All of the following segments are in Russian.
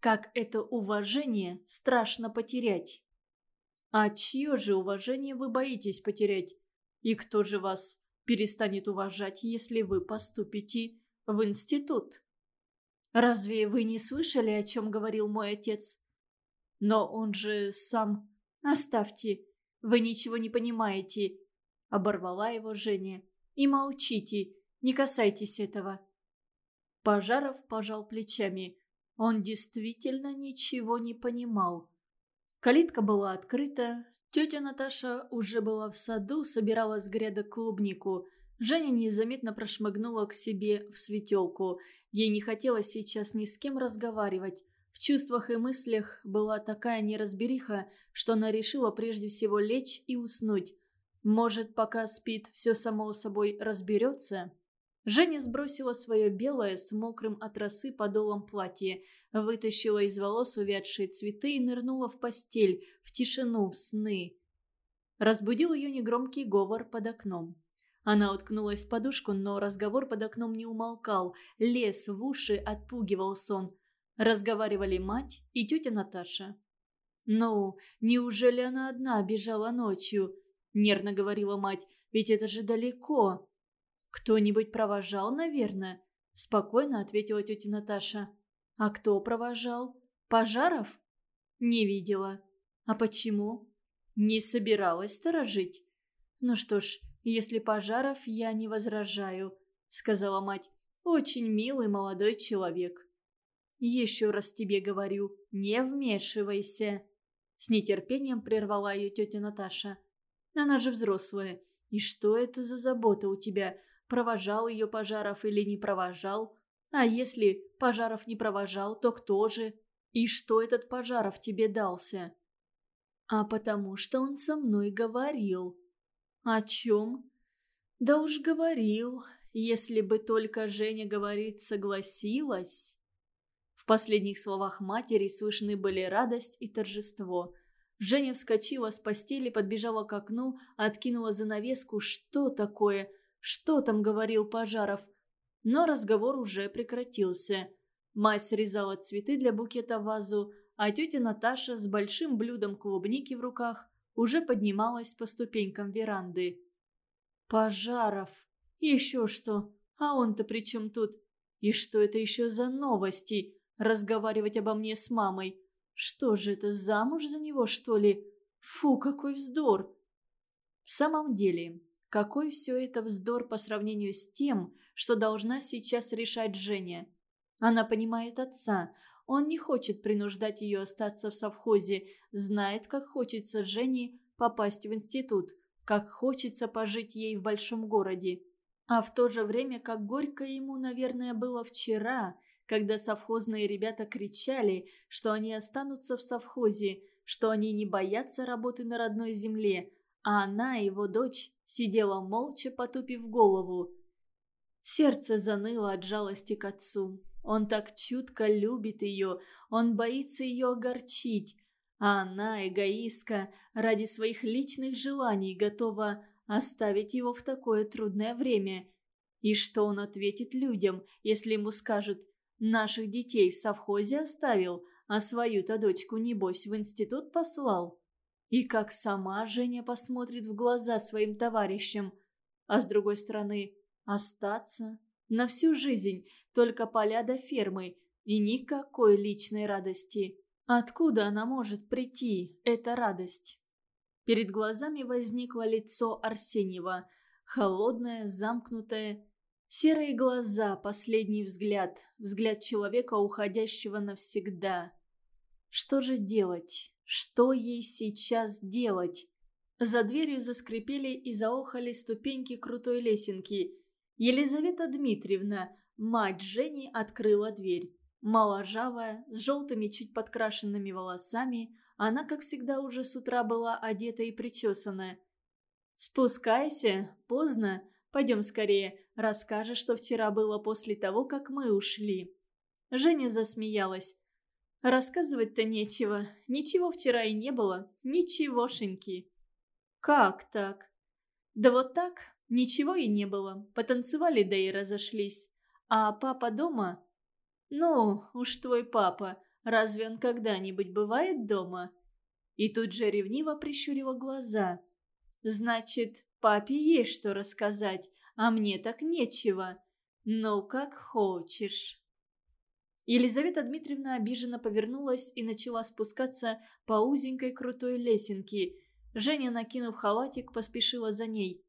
как это уважение страшно потерять. А чье же уважение вы боитесь потерять? И кто же вас перестанет уважать, если вы поступите в институт? Разве вы не слышали, о чем говорил мой отец? Но он же сам... Оставьте. Вы ничего не понимаете. Оборвала его Женя. И молчите. Не касайтесь этого. Пожаров пожал плечами. Он действительно ничего не понимал. Калитка была открыта. Тетя Наташа уже была в саду, собирала с грядок клубнику. Женя незаметно прошмыгнула к себе в светелку. Ей не хотелось сейчас ни с кем разговаривать. В чувствах и мыслях была такая неразбериха, что она решила прежде всего лечь и уснуть. Может, пока спит, все само собой разберется? Женя сбросила свое белое с мокрым от росы подолом платье, вытащила из волос увядшие цветы и нырнула в постель, в тишину, в сны. Разбудил ее негромкий говор под окном. Она уткнулась в подушку, но разговор под окном не умолкал, лез в уши, отпугивал сон. Разговаривали мать и тетя Наташа. «Ну, неужели она одна бежала ночью?» – нервно говорила мать. «Ведь это же далеко!» «Кто-нибудь провожал, наверное?» – спокойно ответила тетя Наташа. «А кто провожал? Пожаров?» «Не видела. А почему?» «Не собиралась сторожить». «Ну что ж, если Пожаров, я не возражаю», – сказала мать. «Очень милый молодой человек». «Еще раз тебе говорю, не вмешивайся», – с нетерпением прервала ее тетя Наташа. «Она же взрослая. И что это за забота у тебя? Провожал ее Пожаров или не провожал. А если Пожаров не провожал, то кто же? И что этот Пожаров тебе дался? А потому что он со мной говорил. О чем? Да уж говорил, если бы только Женя говорит согласилась. В последних словах матери слышны были радость и торжество. Женя вскочила с постели, подбежала к окну, откинула занавеску. Что такое? Что там говорил Пожаров. Но разговор уже прекратился. Мать срезала цветы для букета в вазу, а тетя Наташа с большим блюдом клубники в руках уже поднималась по ступенькам веранды. «Пожаров! Еще что? А он-то при чем тут? И что это еще за новости? Разговаривать обо мне с мамой? Что же это, замуж за него, что ли? Фу, какой вздор!» В самом деле, какой все это вздор по сравнению с тем, что должна сейчас решать Женя. Она понимает отца. Он не хочет принуждать ее остаться в совхозе, знает, как хочется Жене попасть в институт, как хочется пожить ей в большом городе. А в то же время, как горько ему, наверное, было вчера, когда совхозные ребята кричали, что они останутся в совхозе, что они не боятся работы на родной земле, а она, его дочь, сидела молча, потупив голову. Сердце заныло от жалости к отцу. Он так чутко любит ее, он боится ее огорчить. А она, эгоистка, ради своих личных желаний готова оставить его в такое трудное время. И что он ответит людям, если ему скажут «наших детей в совхозе оставил, а свою-то дочку, небось, в институт послал»? И как сама Женя посмотрит в глаза своим товарищам. А с другой стороны, остаться на всю жизнь, только поля до фермы и никакой личной радости. Откуда она может прийти, эта радость? Перед глазами возникло лицо Арсеньева, холодное, замкнутое, серые глаза, последний взгляд, взгляд человека, уходящего навсегда. Что же делать? Что ей сейчас делать? За дверью заскрипели и заохали ступеньки крутой лесенки. Елизавета Дмитриевна, мать Жени, открыла дверь. Моложавая, с желтыми чуть подкрашенными волосами, она, как всегда, уже с утра была одета и причесанная. «Спускайся, поздно. Пойдем скорее, расскажешь, что вчера было после того, как мы ушли». Женя засмеялась. Рассказывать-то нечего. Ничего вчера и не было. Ничегошеньки. Как так? Да вот так. Ничего и не было. Потанцевали, да и разошлись. А папа дома? Ну, уж твой папа. Разве он когда-нибудь бывает дома?» И тут же ревниво прищурила глаза. «Значит, папе есть что рассказать, а мне так нечего. Ну, как хочешь». Елизавета Дмитриевна обиженно повернулась и начала спускаться по узенькой крутой лесенке. Женя, накинув халатик, поспешила за ней.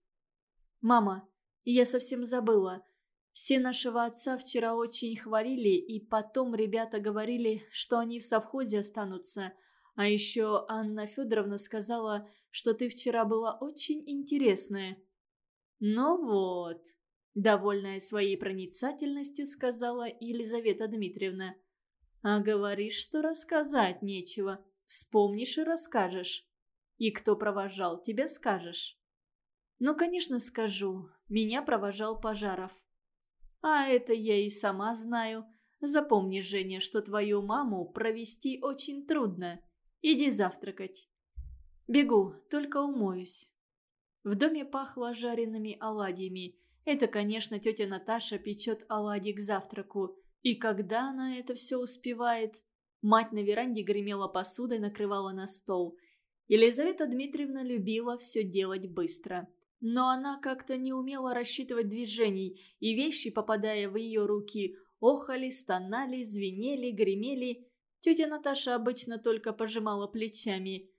«Мама, я совсем забыла. Все нашего отца вчера очень хвалили, и потом ребята говорили, что они в совхозе останутся. А еще Анна Федоровна сказала, что ты вчера была очень интересная». «Ну вот», – довольная своей проницательностью, сказала Елизавета Дмитриевна. «А говоришь, что рассказать нечего. Вспомнишь и расскажешь. И кто провожал, тебя скажешь». «Ну, конечно, скажу. Меня провожал Пожаров». «А это я и сама знаю. Запомни, Женя, что твою маму провести очень трудно. Иди завтракать». «Бегу, только умоюсь». В доме пахло жареными оладьями. Это, конечно, тетя Наташа печет оладьи к завтраку. И когда она это все успевает? Мать на веранде гремела посудой, накрывала на стол. Елизавета Дмитриевна любила все делать быстро. Но она как-то не умела рассчитывать движений, и вещи, попадая в ее руки, охали, стонали, звенели, гремели. Тетя Наташа обычно только пожимала плечами.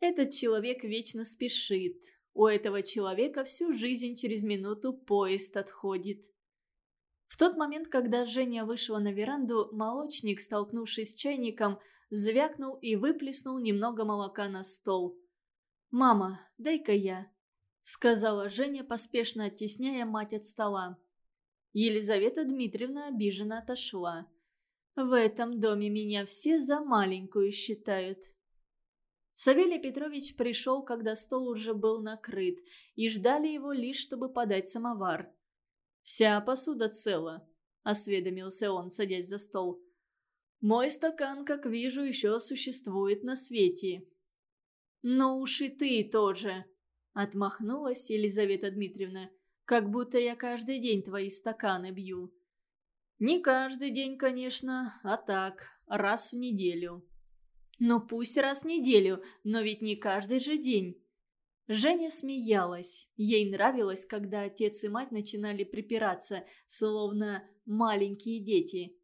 Этот человек вечно спешит. У этого человека всю жизнь через минуту поезд отходит. В тот момент, когда Женя вышла на веранду, молочник, столкнувшись с чайником, звякнул и выплеснул немного молока на стол. «Мама, дай-ка я», — сказала Женя, поспешно оттесняя мать от стола. Елизавета Дмитриевна обиженно отошла. «В этом доме меня все за маленькую считают. Савелий Петрович пришел, когда стол уже был накрыт, и ждали его лишь, чтобы подать самовар. «Вся посуда цела», — осведомился он, садясь за стол. «Мой стакан, как вижу, еще существует на свете». «Ну уж и ты тоже», — отмахнулась Елизавета Дмитриевна, «как будто я каждый день твои стаканы бью». «Не каждый день, конечно, а так, раз в неделю». Ну пусть раз в неделю, но ведь не каждый же день. Женя смеялась. Ей нравилось, когда отец и мать начинали припираться, словно маленькие дети.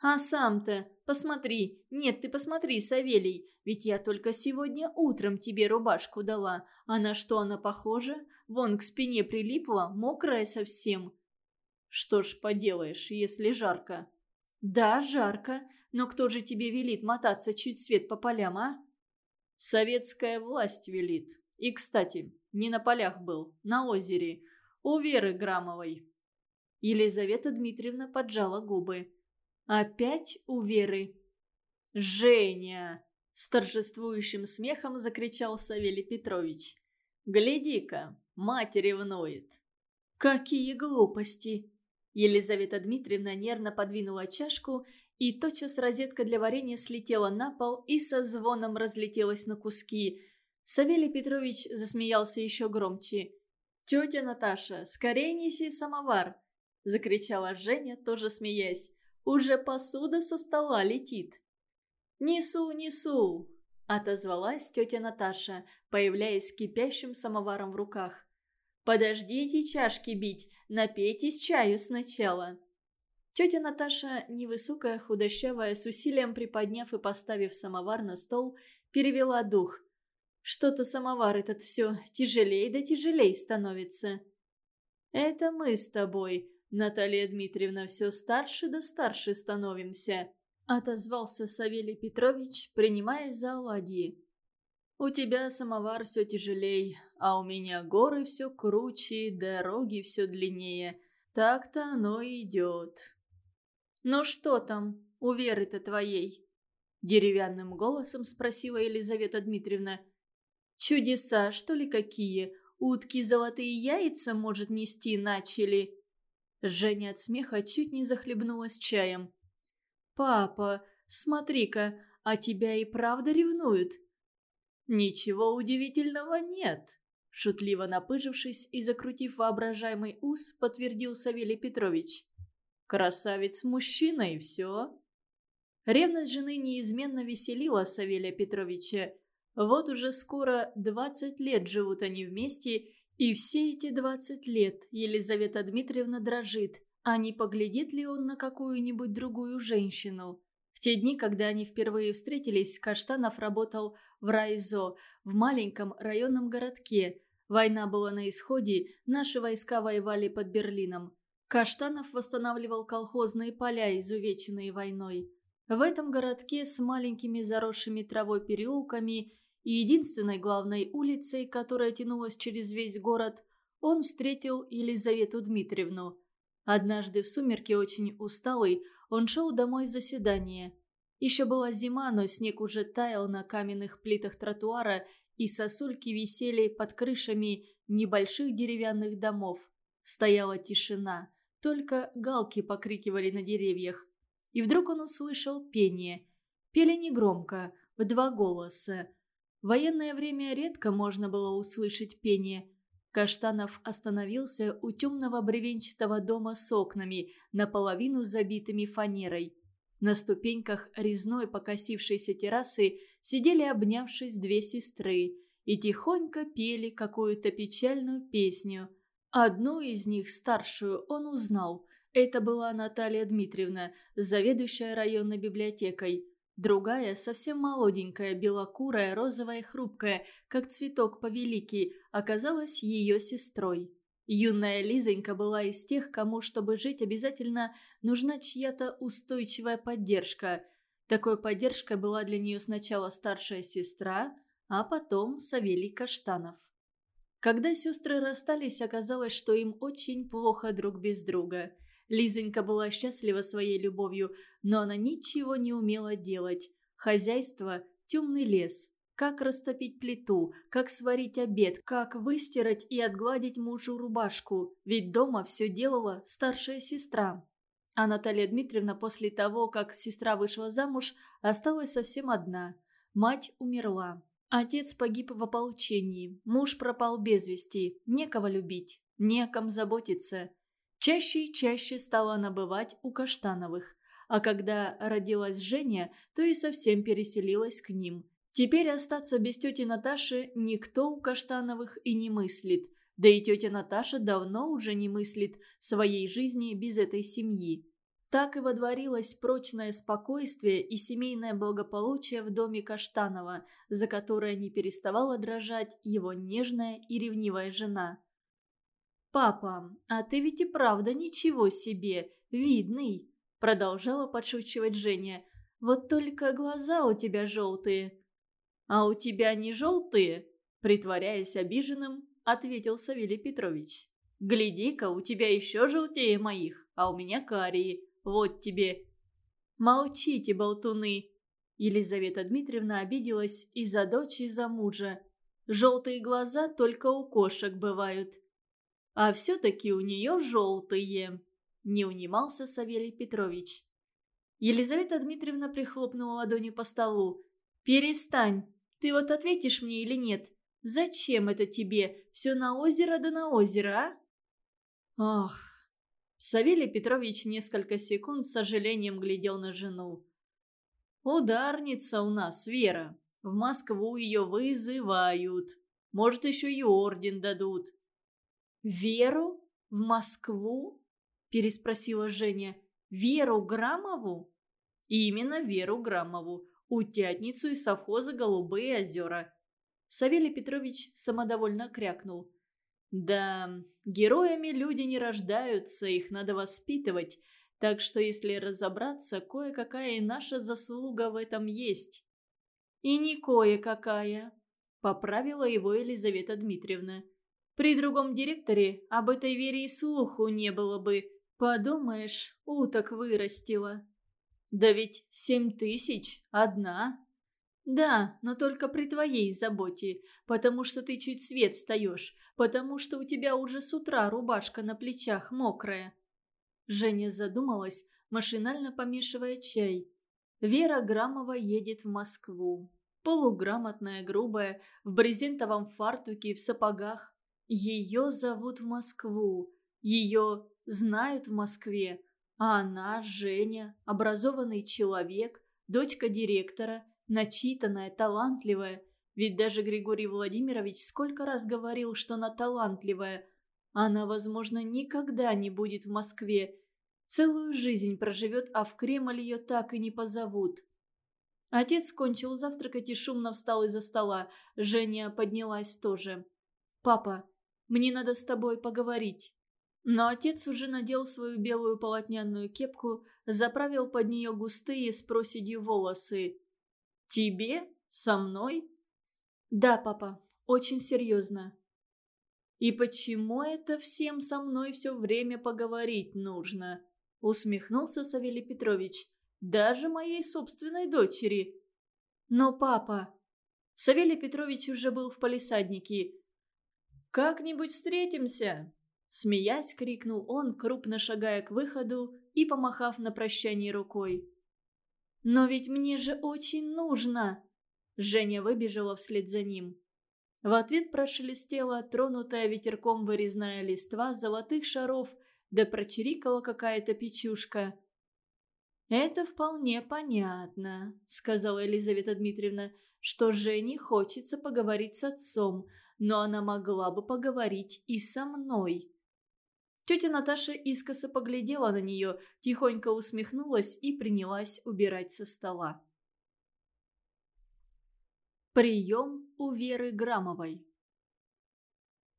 «А сам-то, посмотри, нет, ты посмотри, Савелий, ведь я только сегодня утром тебе рубашку дала, а на что она похожа? Вон к спине прилипла, мокрая совсем». «Что ж поделаешь, если жарко?» «Да, жарко, но кто же тебе велит мотаться чуть свет по полям, а?» «Советская власть велит. И, кстати, не на полях был, на озере, у Веры Грамовой». Елизавета Дмитриевна поджала губы. «Опять у Веры?» «Женя!» – с торжествующим смехом закричал Савелий Петрович. «Гляди-ка, мать ревнует!» «Какие глупости!» Елизавета Дмитриевна нервно подвинула чашку и тотчас розетка для варенья слетела на пол и со звоном разлетелась на куски. Савелий Петрович засмеялся еще громче. «Тетя Наташа, скорее неси самовар!» – закричала Женя, тоже смеясь. «Уже посуда со стола летит!» «Несу, несу!» – отозвалась тетя Наташа, появляясь с кипящим самоваром в руках. «Подождите чашки бить, напейтесь чаю сначала!» Тетя Наташа, невысокая, худощавая, с усилием приподняв и поставив самовар на стол, перевела дух. Что-то самовар этот все тяжелей да тяжелей становится. Это мы с тобой, Наталья Дмитриевна, все старше да старше становимся, отозвался Савелий Петрович, принимаясь за оладьи. У тебя самовар все тяжелей, а у меня горы все круче, дороги все длиннее. Так-то оно и идет. «Ну что там у Веры-то твоей?» Деревянным голосом спросила Елизавета Дмитриевна. «Чудеса, что ли, какие? Утки золотые яйца, может, нести начали?» Женя от смеха чуть не захлебнулась чаем. «Папа, смотри-ка, а тебя и правда ревнуют?» «Ничего удивительного нет», – шутливо напыжившись и закрутив воображаемый ус, подтвердил Савелий Петрович. Красавец мужчина и все. Ревность жены неизменно веселила Савелия Петровича. Вот уже скоро 20 лет живут они вместе, и все эти 20 лет Елизавета Дмитриевна дрожит, а не поглядит ли он на какую-нибудь другую женщину. Те дни, когда они впервые встретились, Каштанов работал в Райзо, в маленьком районном городке. Война была на исходе, наши войска воевали под Берлином. Каштанов восстанавливал колхозные поля, изувеченные войной. В этом городке с маленькими заросшими травой переулками и единственной главной улицей, которая тянулась через весь город, он встретил Елизавету Дмитриевну. Однажды в сумерки очень усталый, он шел домой с заседания. Еще была зима, но снег уже таял на каменных плитах тротуара, и сосульки висели под крышами небольших деревянных домов. Стояла тишина, только галки покрикивали на деревьях. И вдруг он услышал пение. Пели негромко, в два голоса. В военное время редко можно было услышать пение. Каштанов остановился у темного бревенчатого дома с окнами, наполовину забитыми фанерой. На ступеньках резной покосившейся террасы сидели обнявшись две сестры и тихонько пели какую-то печальную песню. Одну из них, старшую, он узнал. Это была Наталья Дмитриевна, заведующая районной библиотекой. Другая, совсем молоденькая, белокурая, розовая и хрупкая, как цветок повеликий, оказалась ее сестрой. Юная Лизонька была из тех, кому, чтобы жить, обязательно нужна чья-то устойчивая поддержка. Такой поддержкой была для нее сначала старшая сестра, а потом Савелий Каштанов. Когда сестры расстались, оказалось, что им очень плохо друг без друга – Лизонька была счастлива своей любовью, но она ничего не умела делать. Хозяйство – темный лес. Как растопить плиту, как сварить обед, как выстирать и отгладить мужу рубашку, ведь дома все делала старшая сестра. А Наталья Дмитриевна после того, как сестра вышла замуж, осталась совсем одна. Мать умерла. Отец погиб в ополчении, муж пропал без вести, некого любить, неком заботиться – Чаще и чаще стала она бывать у Каштановых, а когда родилась Женя, то и совсем переселилась к ним. Теперь остаться без тети Наташи никто у Каштановых и не мыслит, да и тетя Наташа давно уже не мыслит своей жизни без этой семьи. Так и водворилось прочное спокойствие и семейное благополучие в доме Каштанова, за которое не переставала дрожать его нежная и ревнивая жена. «Папа, а ты ведь и правда ничего себе, видный!» Продолжала подшучивать Женя. «Вот только глаза у тебя желтые». «А у тебя не желтые?» Притворяясь обиженным, ответил Савелий Петрович. «Гляди-ка, у тебя еще желтее моих, а у меня карие. Вот тебе». «Молчите, болтуны!» Елизавета Дмитриевна обиделась и за дочь, и за мужа. «Желтые глаза только у кошек бывают. А все-таки у нее желтые», – не унимался Савелий Петрович. Елизавета Дмитриевна прихлопнула ладонью по столу. «Перестань! Ты вот ответишь мне или нет? Зачем это тебе? Все на озеро да на озеро, а?» «Ах!» Савелий Петрович несколько секунд с сожалением глядел на жену. «Ударница у нас, Вера. В Москву ее вызывают. Может, еще и орден дадут. «Веру? В Москву?» – переспросила Женя. «Веру Грамову?» «Именно Веру Грамову, утятницу из совхоза «Голубые озера». Савелий Петрович самодовольно крякнул. «Да, героями люди не рождаются, их надо воспитывать, так что если разобраться, кое-какая и наша заслуга в этом есть». «И не кое-какая», – поправила его Елизавета Дмитриевна. При другом директоре об этой вере и слуху не было бы. Подумаешь, уток вырастила. Да ведь семь тысяч одна. Да, но только при твоей заботе, потому что ты чуть свет встаешь, потому что у тебя уже с утра рубашка на плечах мокрая. Женя задумалась, машинально помешивая чай. Вера Грамова едет в Москву. Полуграмотная, грубая, в брезентовом фартуке, в сапогах. Ее зовут в Москву, ее знают в Москве, а она, Женя, образованный человек, дочка директора, начитанная, талантливая. Ведь даже Григорий Владимирович сколько раз говорил, что она талантливая. Она, возможно, никогда не будет в Москве. Целую жизнь проживет, а в Кремль ее так и не позовут. Отец кончил завтракать и шумно встал из-за стола. Женя поднялась тоже. «Папа, мне надо с тобой поговорить». Но отец уже надел свою белую полотняную кепку, заправил под нее густые с проседью волосы. «Тебе? Со мной?» «Да, папа, очень серьезно». «И почему это всем со мной все время поговорить нужно?» Усмехнулся Савелий Петрович. «Даже моей собственной дочери». «Но папа...» Савелий Петрович уже был в палисаднике. «Как-нибудь встретимся!» Смеясь, крикнул он, крупно шагая к выходу и помахав на прощание рукой. «Но ведь мне же очень нужно!» Женя выбежала вслед за ним. В ответ прошелестела тронутая ветерком вырезная листва золотых шаров, да прочирикала какая-то печушка. «Это вполне понятно», — сказала Елизавета Дмитриевна, «что Жене хочется поговорить с отцом, но она могла бы поговорить и со мной». Тетя Наташа искоса поглядела на нее, тихонько усмехнулась и принялась убирать со стола. Прием у Веры Грамовой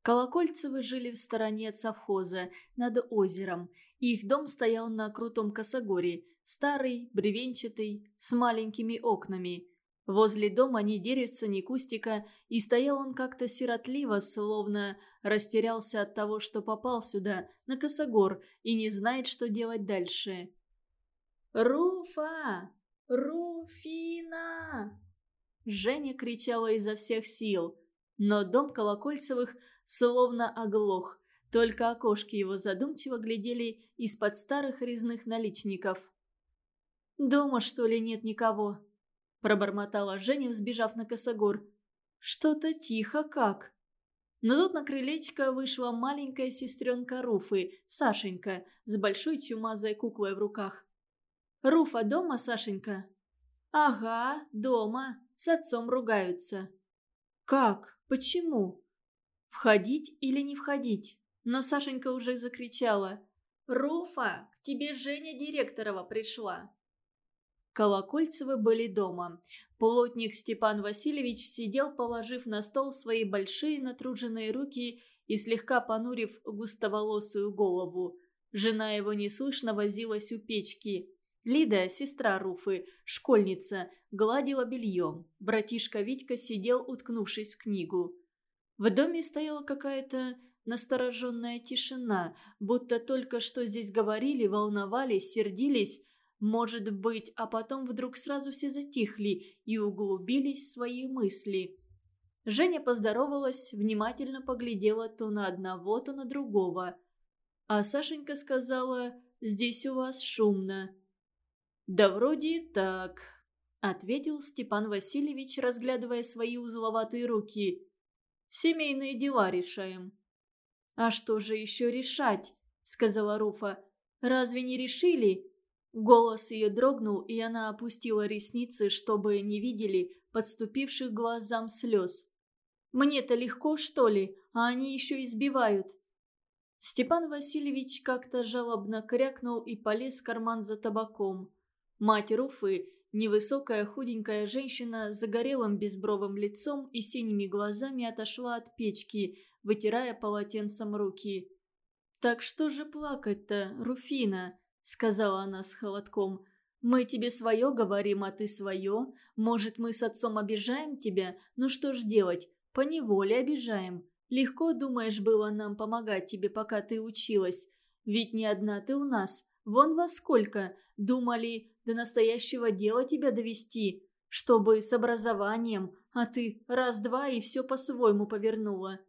Колокольцевы жили в стороне от совхоза, над озером. Их дом стоял на крутом косогоре, старый, бревенчатый, с маленькими окнами – Возле дома ни деревца, ни кустика, и стоял он как-то сиротливо, словно растерялся от того, что попал сюда, на косогор, и не знает, что делать дальше. «Руфа! Руфина!» Женя кричала изо всех сил, но дом Колокольцевых словно оглох, только окошки его задумчиво глядели из-под старых резных наличников. «Дома, что ли, нет никого?» Пробормотала Женя, взбежав на косогор. «Что-то тихо как». Но тут на крылечко вышла маленькая сестренка Руфы, Сашенька, с большой чумазой куклой в руках. «Руфа дома, Сашенька?» «Ага, дома. С отцом ругаются». «Как? Почему?» «Входить или не входить?» Но Сашенька уже закричала. «Руфа, к тебе Женя Директорова пришла». Колокольцевы были дома. Плотник Степан Васильевич сидел, положив на стол свои большие натруженные руки и слегка понурив густоволосую голову. Жена его неслышно возилась у печки. Лида, сестра Руфы, школьница, гладила бельем. Братишка Витька сидел, уткнувшись в книгу. В доме стояла какая-то настороженная тишина, будто только что здесь говорили, волновались, сердились, может быть, а потом вдруг сразу все затихли и углубились в свои мысли. Женя поздоровалась, внимательно поглядела то на одного, то на другого. А Сашенька сказала, здесь у вас шумно. «Да вроде и так», — ответил Степан Васильевич, разглядывая свои узловатые руки. «Семейные дела решаем». «А что же еще решать?» — сказала Руфа. «Разве не решили?» Голос ее дрогнул, и она опустила ресницы, чтобы не видели подступивших глазам слез. «Мне-то легко, что ли? А они еще избивают». Степан Васильевич как-то жалобно крякнул и полез в карман за табаком. Мать Руфы, невысокая худенькая женщина с загорелым безбровым лицом и синими глазами отошла от печки, вытирая полотенцем руки. «Так что же плакать-то, Руфина?» Сказала она с холодком. «Мы тебе свое говорим, а ты свое. Может, мы с отцом обижаем тебя? Ну что ж делать? По неволе обижаем. Легко, думаешь, было нам помогать тебе, пока ты училась. Ведь не одна ты у нас. Вон во сколько. Думали до настоящего дела тебя довести, чтобы с образованием, а ты раз-два и все по-своему повернула».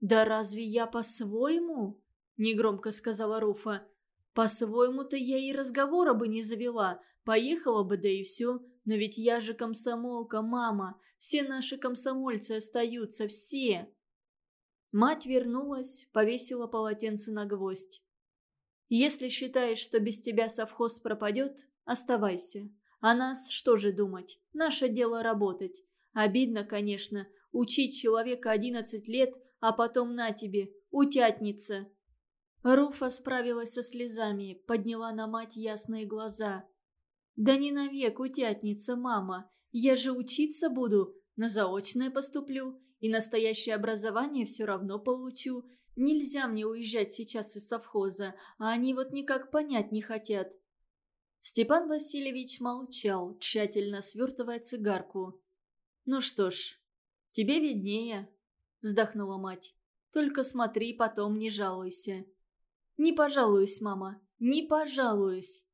«Да разве я по-своему?» – негромко сказала Руфа. По-своему-то я и разговора бы не завела, поехала бы, да и все. Но ведь я же комсомолка, мама. Все наши комсомольцы остаются, все. Мать вернулась, повесила полотенце на гвоздь. Если считаешь, что без тебя совхоз пропадет, оставайся. А нас что же думать? Наше дело работать. Обидно, конечно, учить человека одиннадцать лет, а потом на тебе, утятница. Руфа справилась со слезами, подняла на мать ясные глаза. «Да не навек утятница, мама. Я же учиться буду, на заочное поступлю, и настоящее образование все равно получу. Нельзя мне уезжать сейчас из совхоза, а они вот никак понять не хотят». Степан Васильевич молчал, тщательно свертывая цигарку. «Ну что ж, тебе виднее», — вздохнула мать. «Только смотри, потом не жалуйся». «Не пожалуюсь, мама, не пожалуюсь».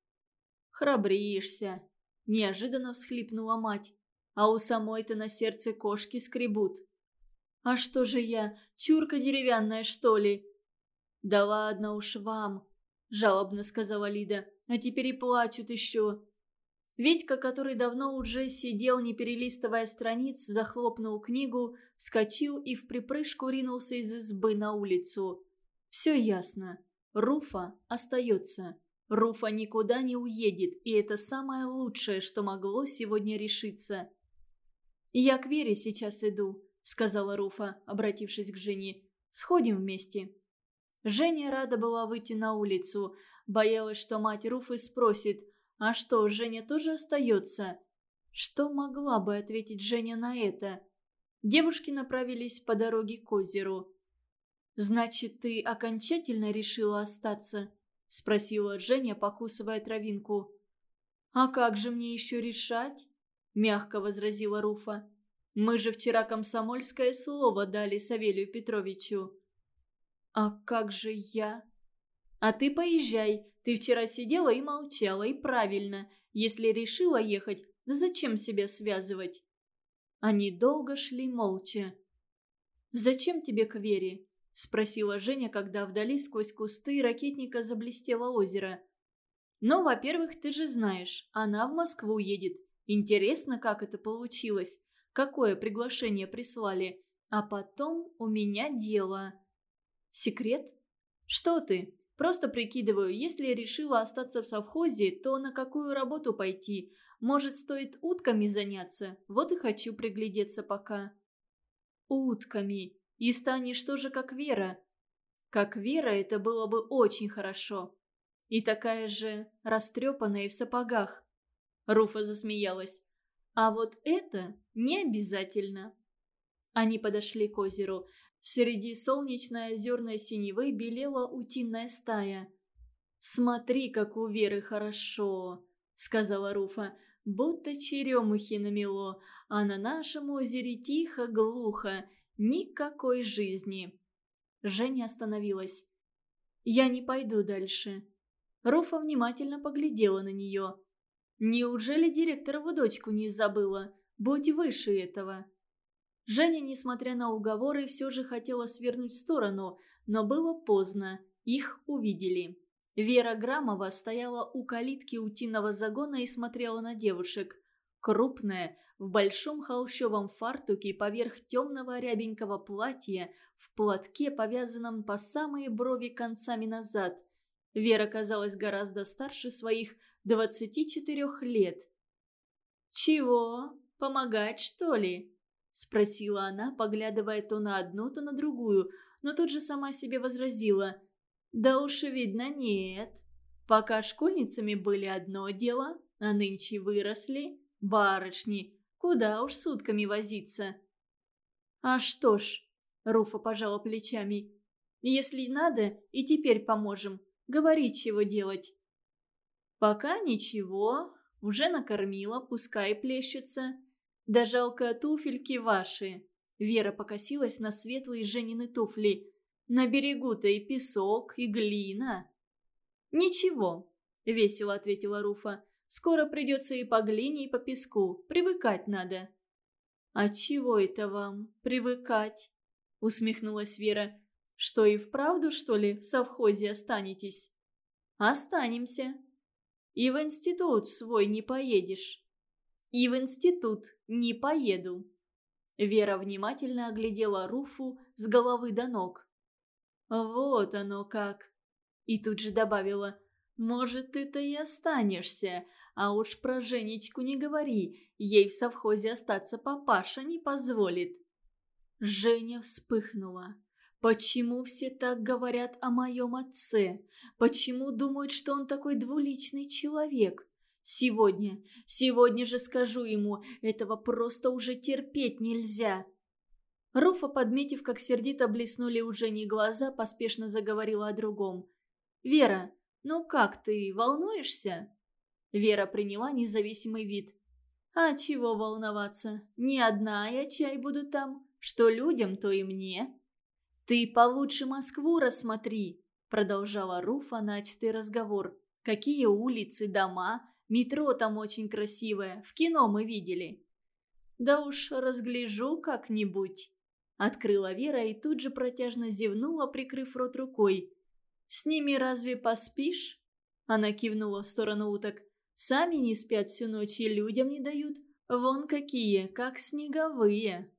«Храбришься», — неожиданно всхлипнула мать. «А у самой-то на сердце кошки скребут». «А что же я, чурка деревянная, что ли?» «Да ладно уж вам», – жалобно сказала Лида. «А теперь и плачут еще». Витька, который давно уже сидел, не перелистывая страниц, захлопнул книгу, вскочил и в припрыжку ринулся из избы на улицу. Все ясно. Руфа остается. Руфа никуда не уедет, и это самое лучшее, что могло сегодня решиться. «Я к Вере сейчас иду», сказала Руфа, обратившись к Жене. «Сходим вместе». Женя рада была выйти на улицу, боялась, что мать Руфы спросит, «А что, Женя тоже остается?» Что могла бы ответить Женя на это? Девушки направились по дороге к озеру. «Значит, ты окончательно решила остаться?» – спросила Женя, покусывая травинку. «А как же мне еще решать?» – мягко возразила Руфа. Мы же вчера комсомольское слово дали Савелию Петровичу». «А как же я?» «А ты поезжай. Ты вчера сидела и молчала, и правильно. Если решила ехать, зачем себя связывать?» Они долго шли молча. «Зачем тебе к Вере?» – спросила Женя, когда вдали сквозь кусты ракетника заблестело озеро. «Ну, во-первых, ты же знаешь, она в Москву едет. Интересно, как это получилось какое приглашение прислали. А потом у меня дело. Секрет? Что ты? Просто прикидываю, если я решила остаться в совхозе, то на какую работу пойти? Может, стоит утками заняться? Вот и хочу приглядеться пока. Утками. И станешь тоже как Вера. Как Вера это было бы очень хорошо. И такая же растрепанная в сапогах. Руфа засмеялась. А вот это не обязательно. Они подошли к озеру. Среди солнечной озерной синевы белела утиная стая. «Смотри, как у Веры хорошо», — сказала Руфа, — «будто черемухи намело, а на нашем озере тихо-глухо, никакой жизни». Женя остановилась. «Я не пойду дальше». Руфа внимательно поглядела на нее. Неужели директорову дочку не забыла? Будь выше этого. Женя, несмотря на уговоры, все же хотела свернуть в сторону, но было поздно. Их увидели. Вера Грамова стояла у калитки утиного загона и смотрела на девушек. Крупная, в большом холщовом фартуке поверх темного рябенького платья, в платке, повязанном по самые брови концами назад. Вера казалась гораздо старше своих 24 лет. «Чего? Помогать, что ли?» – спросила она, поглядывая то на одну, то на другую, но тут же сама себе возразила. «Да уж, видно, нет. Пока школьницами были одно дело, а нынче выросли. Барышни, куда уж сутками возиться?» «А что ж», – Руфа пожала плечами, – «если надо, и теперь поможем. Говори, чего делать». «Пока ничего. Уже накормила, пускай плещутся. Да жалко туфельки ваши». Вера покосилась на светлые Женины туфли. «На берегу-то и песок, и глина». «Ничего», — весело ответила Руфа. «Скоро придется и по глине, и по песку. Привыкать надо». «А чего это вам привыкать?» — усмехнулась Вера. «Что и вправду, что ли, в совхозе останетесь?» «Останемся», и в институт свой не поедешь. И в институт не поеду. Вера внимательно оглядела Руфу с головы до ног. Вот оно как. И тут же добавила, может, ты-то и останешься, А уж про Женечку не говори, ей в совхозе остаться папаша не позволит. Женя вспыхнула. Почему все так говорят о моем отце? Почему думают, что он такой двуличный человек? Сегодня, сегодня же скажу ему, этого просто уже терпеть нельзя. Руфа, подметив, как сердито блеснули уже не глаза, поспешно заговорила о другом. «Вера, ну как ты, волнуешься?» Вера приняла независимый вид. «А чего волноваться? Не одна я чай буду там. Что людям, то и мне». «Ты получше Москву рассмотри», — продолжала Руфа начатый разговор. «Какие улицы, дома, метро там очень красивое, в кино мы видели». «Да уж разгляжу как-нибудь», — открыла Вера и тут же протяжно зевнула, прикрыв рот рукой. «С ними разве поспишь?» Она кивнула в сторону уток. «Сами не спят всю ночь и людям не дают. Вон какие, как снеговые».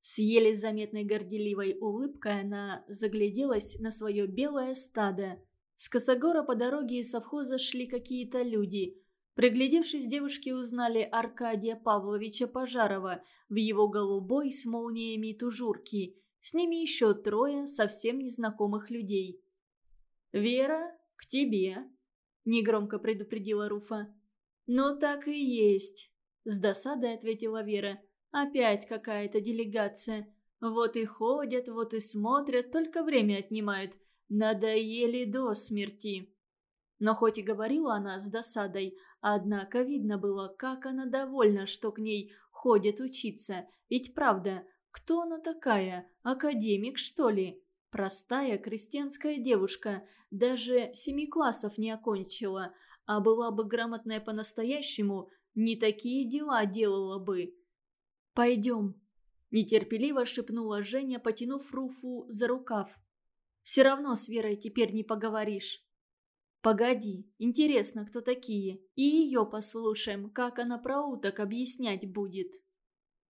С еле заметной горделивой улыбкой она загляделась на свое белое стадо. С Косогора по дороге из совхоза шли какие-то люди. Приглядевшись, девушки узнали Аркадия Павловича Пожарова в его голубой с молниями тужурке. С ними еще трое совсем незнакомых людей. «Вера, к тебе», – негромко предупредила Руфа. «Ну так и есть», – с досадой ответила Вера. Опять какая-то делегация. Вот и ходят, вот и смотрят, только время отнимают. Надоели до смерти. Но хоть и говорила она с досадой, однако видно было, как она довольна, что к ней ходят учиться. Ведь правда, кто она такая? Академик, что ли? Простая крестьянская девушка, даже семи классов не окончила, а была бы грамотная по-настоящему, не такие дела делала бы. «Пойдем», – нетерпеливо шепнула Женя, потянув Руфу за рукав. «Все равно с Верой теперь не поговоришь». «Погоди, интересно, кто такие, и ее послушаем, как она про уток объяснять будет».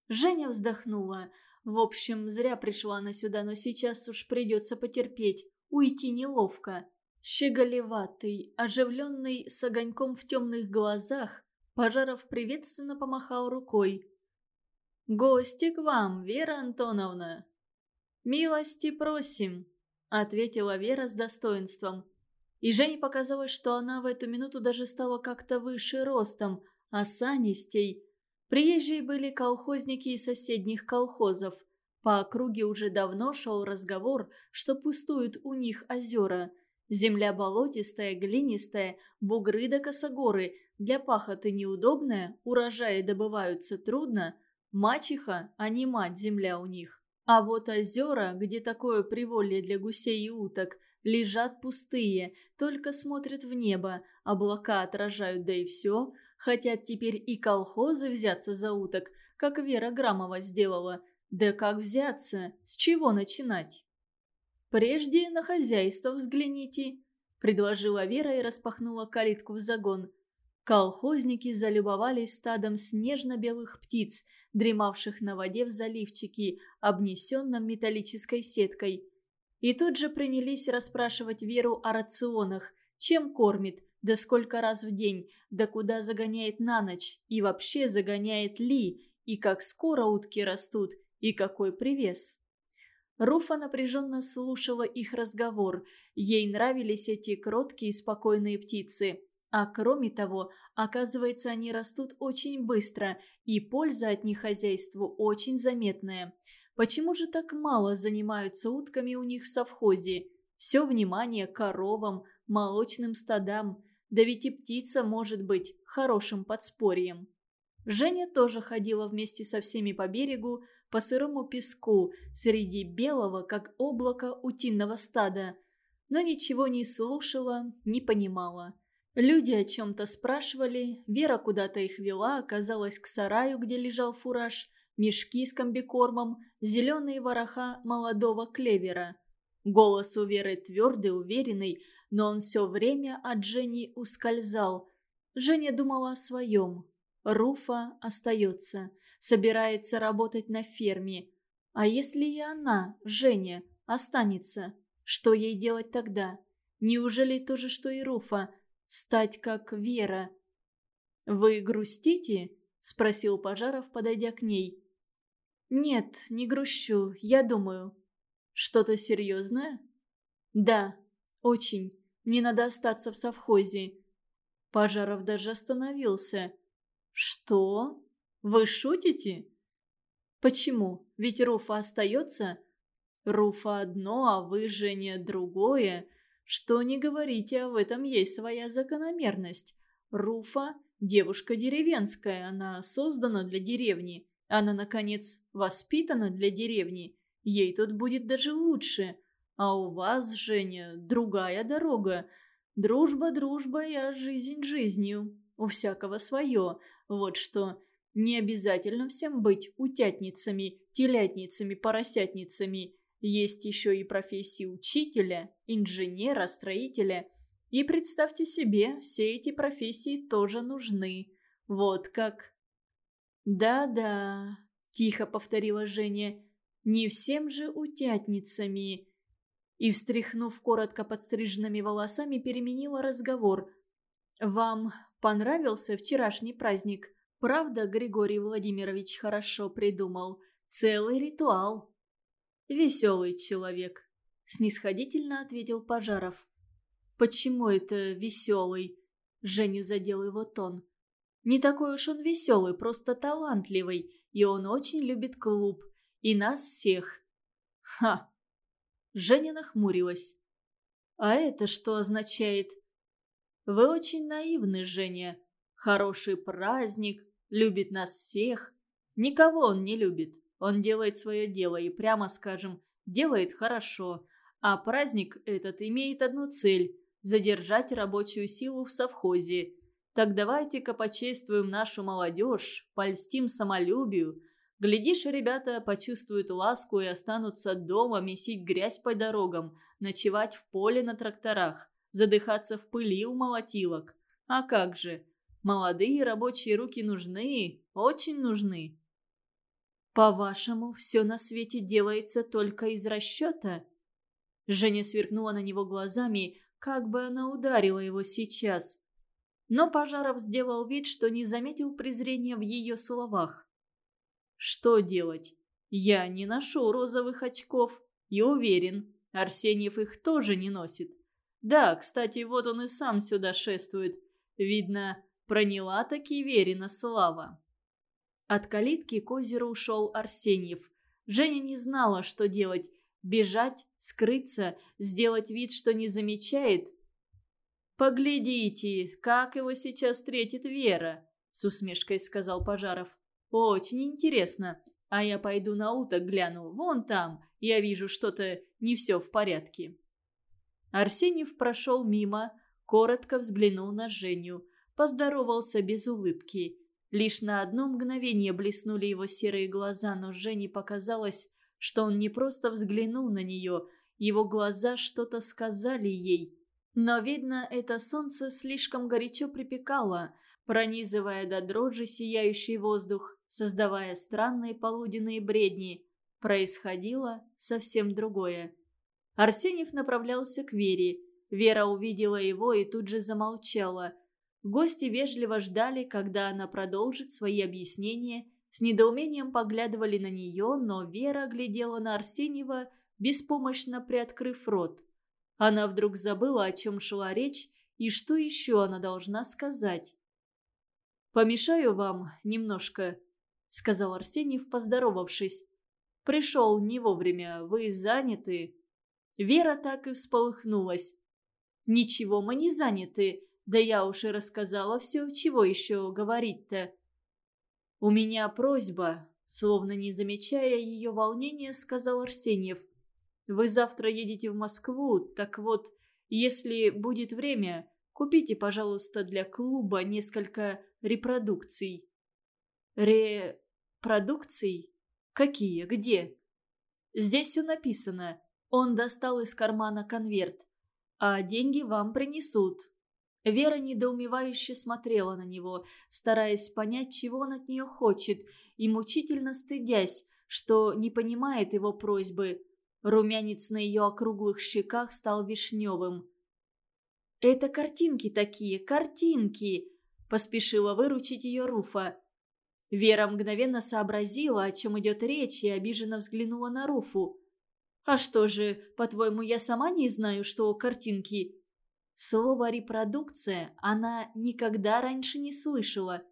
Женя вздохнула. В общем, зря пришла она сюда, но сейчас уж придется потерпеть, уйти неловко. Щеголеватый, оживленный, с огоньком в темных глазах, Пожаров приветственно помахал рукой. «Гости к вам, Вера Антоновна!» «Милости просим!» – ответила Вера с достоинством. И Жене показалось, что она в эту минуту даже стала как-то выше ростом, осанистей. Приезжие были колхозники из соседних колхозов. По округе уже давно шел разговор, что пустуют у них озера. Земля болотистая, глинистая, бугры да косогоры, для пахоты неудобная, урожаи добываются трудно – Мачеха, а не мать земля у них. А вот озера, где такое приволье для гусей и уток, лежат пустые, только смотрят в небо, облака отражают, да и все. Хотят теперь и колхозы взяться за уток, как Вера Грамова сделала. Да как взяться? С чего начинать? «Прежде на хозяйство взгляните», – предложила Вера и распахнула калитку в загон. Колхозники залюбовались стадом снежно-белых птиц, дремавших на воде в заливчике, обнесенном металлической сеткой. И тут же принялись расспрашивать Веру о рационах, чем кормит, да сколько раз в день, да куда загоняет на ночь, и вообще загоняет ли, и как скоро утки растут, и какой привес. Руфа напряженно слушала их разговор. Ей нравились эти кроткие и спокойные птицы. А кроме того, оказывается, они растут очень быстро, и польза от них хозяйству очень заметная. Почему же так мало занимаются утками у них в совхозе? Все внимание коровам, молочным стадам. Да ведь и птица может быть хорошим подспорьем. Женя тоже ходила вместе со всеми по берегу, по сырому песку, среди белого, как облако, утиного стада. Но ничего не слушала, не понимала. Люди о чем-то спрашивали, Вера куда-то их вела, оказалась к сараю, где лежал фураж, мешки с комбикормом, зеленые вороха молодого клевера. Голос у Веры твердый, уверенный, но он все время от Жени ускользал. Женя думала о своем. Руфа остается, собирается работать на ферме. А если и она, Женя, останется, что ей делать тогда? Неужели то же, что и Руфа – стать как Вера. «Вы грустите?» – спросил Пожаров, подойдя к ней. «Нет, не грущу, я думаю». «Что-то серьезное?» «Да, очень. Мне надо остаться в совхозе». Пожаров даже остановился. «Что? Вы шутите?» «Почему? Ведь Руфа остается?» «Руфа одно, а вы, Женя, другое. Что не говорите, а в этом есть своя закономерность. Руфа – девушка деревенская, она создана для деревни. Она, наконец, воспитана для деревни. Ей тут будет даже лучше. А у вас, Женя, другая дорога. Дружба дружбой, а жизнь жизнью. У всякого свое. Вот что. Не обязательно всем быть утятницами, телятницами, поросятницами. Есть еще и профессии учителя, инженера, строителя. И представьте себе, все эти профессии тоже нужны. Вот как. «Да-да», – тихо повторила Женя, – «не всем же утятницами». И, встряхнув коротко подстриженными волосами, переменила разговор. «Вам понравился вчерашний праздник? Правда, Григорий Владимирович хорошо придумал? Целый ритуал». «Веселый человек», – снисходительно ответил Пожаров. «Почему это веселый?» – Женю задел его тон. «Не такой уж он веселый, просто талантливый, и он очень любит клуб, и нас всех». «Ха!» Женя нахмурилась. «А это что означает?» «Вы очень наивны, Женя. Хороший праздник, любит нас всех. Никого он не любит. Он делает свое дело и, прямо скажем, делает хорошо. А праздник этот имеет одну цель – задержать рабочую силу в совхозе. Так давайте-ка почествуем нашу молодежь, польстим самолюбию. Глядишь, ребята почувствуют ласку и останутся дома месить грязь по дорогам, ночевать в поле на тракторах, задыхаться в пыли у молотилок. А как же? Молодые рабочие руки нужны, очень нужны. «По-вашему, все на свете делается только из расчета?» Женя сверкнула на него глазами, как бы она ударила его сейчас. Но Пожаров сделал вид, что не заметил презрения в ее словах. «Что делать? Я не ношу розовых очков и уверен, Арсеньев их тоже не носит. Да, кстати, вот он и сам сюда шествует. Видно, проняла таки Верина слава». От калитки к озеру ушел Арсеньев. Женя не знала, что делать. Бежать, скрыться, сделать вид, что не замечает. «Поглядите, как его сейчас встретит Вера», — с усмешкой сказал Пожаров. «Очень интересно. А я пойду на уток гляну. Вон там. Я вижу, что-то не все в порядке». Арсеньев прошел мимо, коротко взглянул на Женю, поздоровался без улыбки. Лишь на одно мгновение блеснули его серые глаза, но Жене показалось, что он не просто взглянул на нее, его глаза что-то сказали ей. Но, видно, это солнце слишком горячо припекало, пронизывая до дрожи сияющий воздух, создавая странные полуденные бредни. Происходило совсем другое. Арсеньев направлялся к Вере. Вера увидела его и тут же замолчала – Гости вежливо ждали, когда она продолжит свои объяснения, с недоумением поглядывали на нее, но Вера глядела на Арсеньева, беспомощно приоткрыв рот. Она вдруг забыла, о чем шла речь и что еще она должна сказать. «Помешаю вам немножко», — сказал Арсеньев, поздоровавшись. «Пришел не вовремя, вы заняты». Вера так и всполыхнулась. «Ничего, мы не заняты. Да я уж и рассказала все, чего еще говорить-то. У меня просьба, словно не замечая ее волнения, сказал Арсеньев. Вы завтра едете в Москву, так вот, если будет время, купите, пожалуйста, для клуба несколько репродукций. Репродукций? Какие? Где? Здесь все написано. Он достал из кармана конверт. А деньги вам принесут. Вера недоумевающе смотрела на него, стараясь понять, чего он от нее хочет, и мучительно стыдясь, что не понимает его просьбы. Румянец на ее округлых щеках стал вишневым. «Это картинки такие, картинки!» – Поспешила выручить ее Руфа. Вера мгновенно сообразила, о чем идет речь, и обиженно взглянула на Руфу. «А что же, по-твоему, я сама не знаю, что картинки?» Слово «репродукция» она никогда раньше не слышала.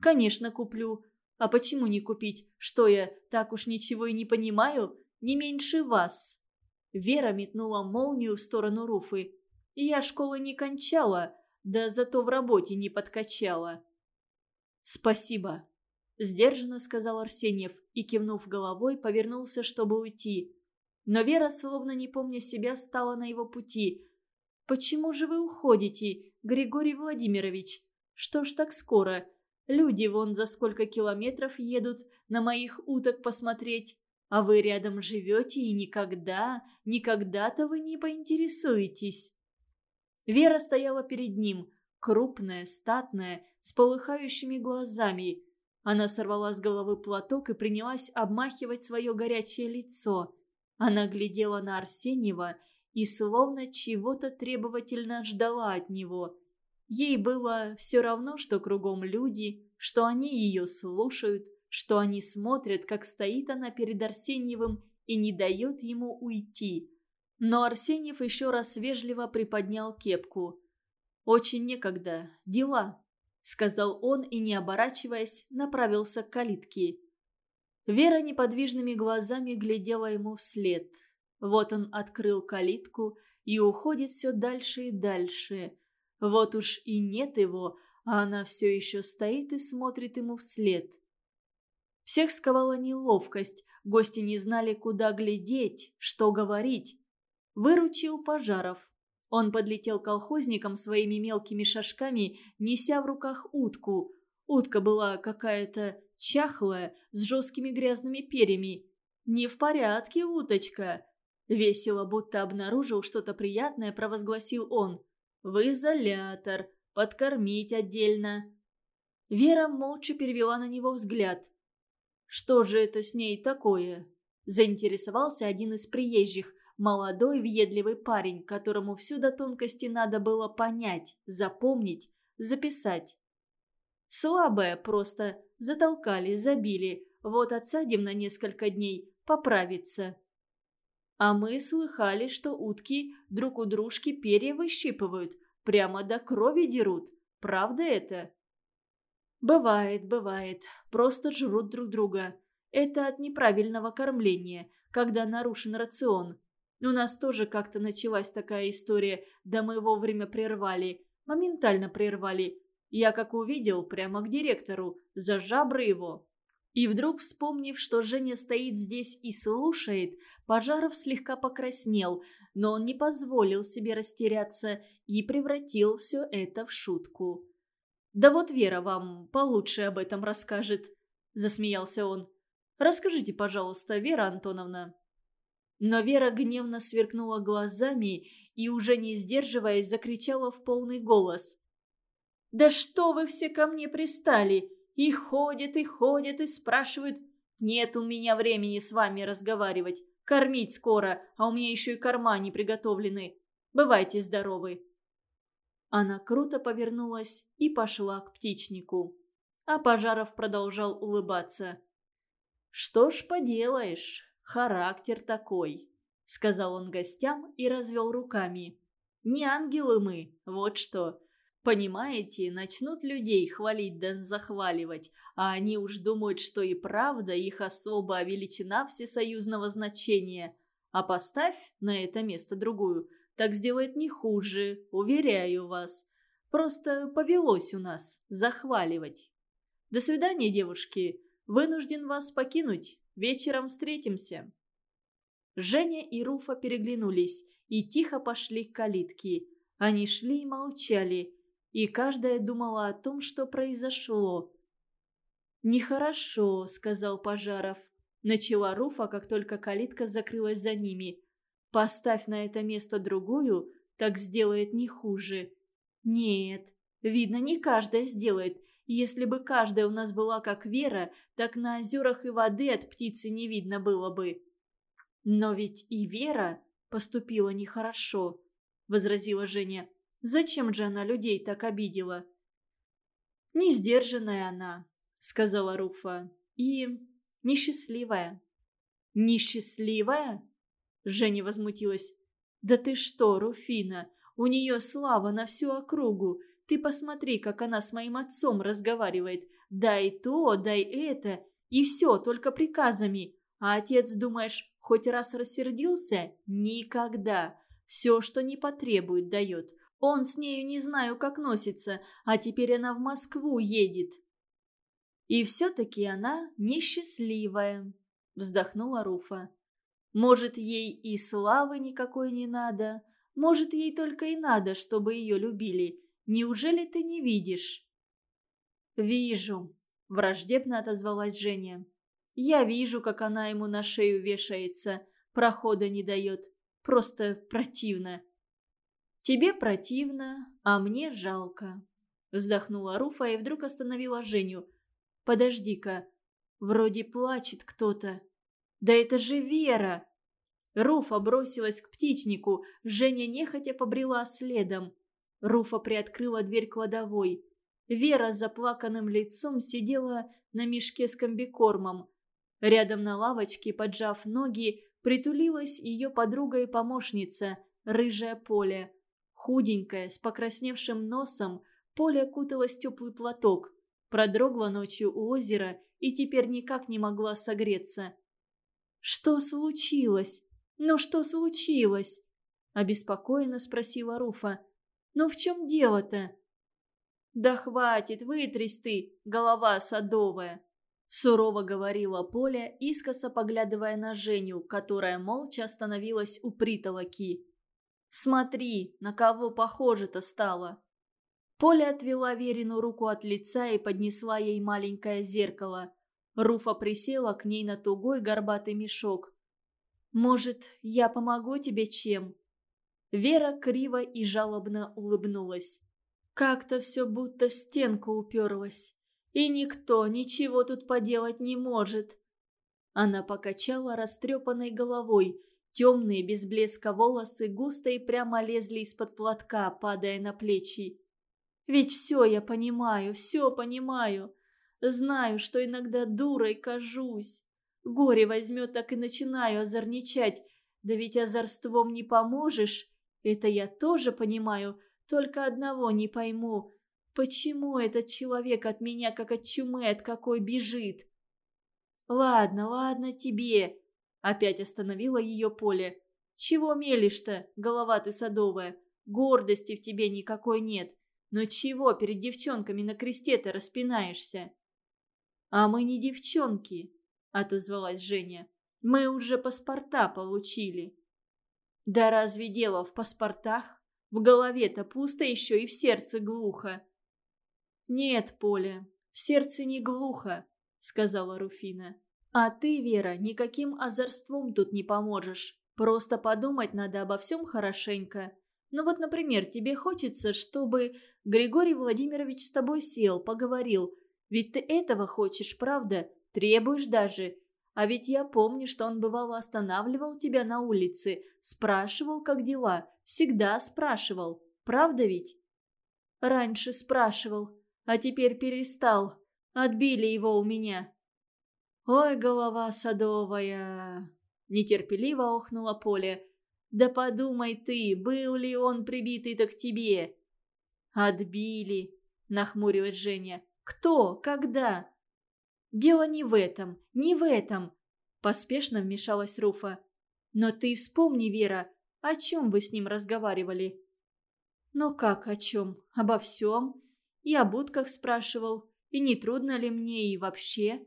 «Конечно, куплю. А почему не купить? Что я, так уж ничего и не понимаю? Не меньше вас». Вера метнула молнию в сторону Руфы. «Я школы не кончала, да зато в работе не подкачала». «Спасибо», – сдержанно сказал Арсеньев и, кивнув головой, повернулся, чтобы уйти. Но Вера, словно не помня себя, стала на его пути. «Почему же вы уходите, Григорий Владимирович? Что ж так скоро? Люди вон за сколько километров едут на моих уток посмотреть, а вы рядом живете и никогда, никогда-то вы не поинтересуетесь». Вера стояла перед ним, крупная, статная, с полыхающими глазами. Она сорвала с головы платок и принялась обмахивать свое горячее лицо. Она глядела на Арсеньева и словно чего-то требовательно ждала от него. Ей было все равно, что кругом люди, что они ее слушают, что они смотрят, как стоит она перед Арсеньевым и не дает ему уйти. Но Арсеньев еще раз вежливо приподнял кепку. «Очень некогда. Дела», — сказал он и, не оборачиваясь, направился к калитке. Вера неподвижными глазами глядела ему вслед. Вот он открыл калитку и уходит все дальше и дальше. Вот уж и нет его, а она все еще стоит и смотрит ему вслед. Всех сковала неловкость, гости не знали, куда глядеть, что говорить. Выручил Пожаров. Он подлетел колхозникам своими мелкими шажками, неся в руках утку. Утка была какая-то чахлая, с жесткими грязными перьями. «Не в порядке, уточка!» Весело, будто обнаружил что-то приятное, провозгласил он. «В изолятор. Подкормить отдельно». Вера молча перевела на него взгляд. «Что же это с ней такое?» Заинтересовался один из приезжих, Молодой въедливый парень, которому всю до тонкости надо было понять, запомнить, записать. Слабая просто, затолкали, забили, вот отсадим на несколько дней, поправится. А мы слыхали, что утки друг у дружки перья выщипывают, прямо до крови дерут. Правда это? Бывает, бывает. Просто жрут друг друга. Это от неправильного кормления, когда нарушен рацион. У нас тоже как-то началась такая история, да мы вовремя прервали. Моментально прервали. Я как увидел, прямо к директору, за жабры его. И вдруг, вспомнив, что Женя стоит здесь и слушает, Пожаров слегка покраснел, но он не позволил себе растеряться и превратил все это в шутку. «Да вот Вера вам получше об этом расскажет», – засмеялся он. «Расскажите, пожалуйста, Вера Антоновна». Но Вера гневно сверкнула глазами и, уже не сдерживаясь, закричала в полный голос. «Да что вы все ко мне пристали? И ходят, и ходят, и спрашивают. Нет у меня времени с вами разговаривать. Кормить скоро, а у меня еще и корма приготовлены. Бывайте здоровы». Она круто повернулась и пошла к птичнику. А Пожаров продолжал улыбаться. «Что ж поделаешь, характер такой», — сказал он гостям и развел руками. «Не ангелы мы, вот что. Понимаете, начнут людей хвалить да захваливать, а они уж думают, что и правда их особая величина всесоюзного значения. А поставь на это место другую, так сделает не хуже, уверяю вас. Просто повелось у нас захваливать. До свидания, девушки. Вынужден вас покинуть. Вечером встретимся». Женя и Руфа переглянулись и тихо пошли к калитке. Они шли и молчали, и каждая думала о том, что произошло. «Нехорошо», — сказал Пожаров. Начала Руфа, как только калитка закрылась за ними. «Поставь на это место другую, так сделает не хуже». «Нет, видно, не каждая сделает. Если бы каждая у нас была как Вера, так на озерах и воды от птицы не видно было бы». «Но ведь и Вера поступила нехорошо», — возразила Женя. «Зачем же она людей так обидела?» «Не сдержанная она», — сказала Руфа, — «и несчастливая». «Несчастливая?» — Женя возмутилась. «Да ты что, Руфина, у нее слава на всю округу. Ты посмотри, как она с моим отцом разговаривает. Дай то, дай это, и все, только приказами. А отец, думаешь, хоть раз рассердился? Никогда. Все, что не потребует, дает. Он с нею не знаю, как носится, а теперь она в Москву едет. И все-таки она несчастливая, вздохнула Руфа. Может, ей и славы никакой не надо, может, ей только и надо, чтобы ее любили. Неужели ты не видишь?» «Вижу», – враждебно отозвалась Женя. «Я вижу, как она ему на шею вешается, прохода не дает. Просто противно». «Тебе противно, а мне жалко», – вздохнула Руфа и вдруг остановила Женю. «Подожди-ка, вроде плачет кто-то». «Да это же Вера!» Руфа бросилась к птичнику, Женя нехотя побрела следом. Руфа приоткрыла дверь кладовой. Вера с заплаканным лицом сидела на мешке с комбикормом. Рядом на лавочке, поджав ноги, притулилась ее подруга и помощница, рыжая Поля. Худенькая, с покрасневшим носом, Поля куталась теплый платок. Продрогла ночью у озера и теперь никак не могла согреться. «Что случилось? Ну что случилось?» – обеспокоенно спросила Руфа. «Ну в чем дело-то?» «Да хватит, вытрись ты, голова садовая!» Сурово говорила Поля, искоса поглядывая на Женю, которая молча остановилась у притолоки. «Смотри, на кого похоже-то стало!» Поля отвела Верину руку от лица и поднесла ей маленькое зеркало. Руфа присела к ней на тугой горбатый мешок. «Может, я помогу тебе чем?» Вера криво и жалобно улыбнулась. Как-то все будто в стенку уперлось. И никто ничего тут поделать не может. Она покачала растрепанной головой. Темные без блеска волосы густо и прямо лезли из-под платка, падая на плечи. «Ведь все я понимаю, все понимаю. Знаю, что иногда дурой кажусь. Горе возьмет, так и начинаю озорничать. Да ведь озорством не поможешь. Это я тоже понимаю, только одного не пойму. Почему этот человек от меня, как от чумы, от какой бежит? Ладно, ладно тебе. Опять остановила ее поле. Чего мелешь-то, голова ты садовая? Гордости в тебе никакой нет. Но чего перед девчонками на кресте-то распинаешься? «А мы не девчонки», — отозвалась Женя. «Мы уже паспорта получили». «Да разве дело в паспортах? В голове-то пусто еще и в сердце глухо». «Нет, Поля, в сердце не глухо», — сказала Руфина. «А ты, Вера, никаким озорством тут не поможешь. Просто подумать надо обо всем хорошенько. Ну вот, например, тебе хочется, чтобы Григорий Владимирович с тобой сел, поговорил, ведь ты этого хочешь, правда? Требуешь даже. А ведь я помню, что он бывало останавливал тебя на улице, спрашивал, как дела. Всегда спрашивал. Правда ведь? Раньше спрашивал, а теперь перестал. Отбили его у меня. Ой, голова садовая. Нетерпеливо охнула Поле. Да подумай ты, был ли он прибитый-то к тебе? Отбили, нахмурилась Женя. Кто? Когда?» «Дело не в этом, не в этом», – поспешно вмешалась Руфа. «Но ты вспомни, Вера, о чем вы с ним разговаривали?» «Ну как о чем? Обо всем. И о будках спрашивал, и не трудно ли мне, и вообще.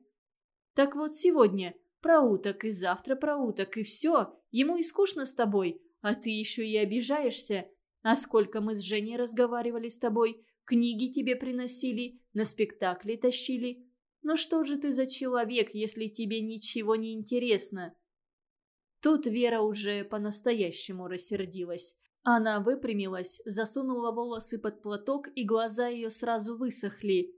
Так вот сегодня про уток, и завтра про уток, и все. Ему и скучно с тобой, а ты еще и обижаешься. А сколько мы с Женей разговаривали с тобой, Книги тебе приносили, на спектакли тащили. Но что же ты за человек, если тебе ничего не интересно?» Тут Вера уже по-настоящему рассердилась. Она выпрямилась, засунула волосы под платок, и глаза ее сразу высохли.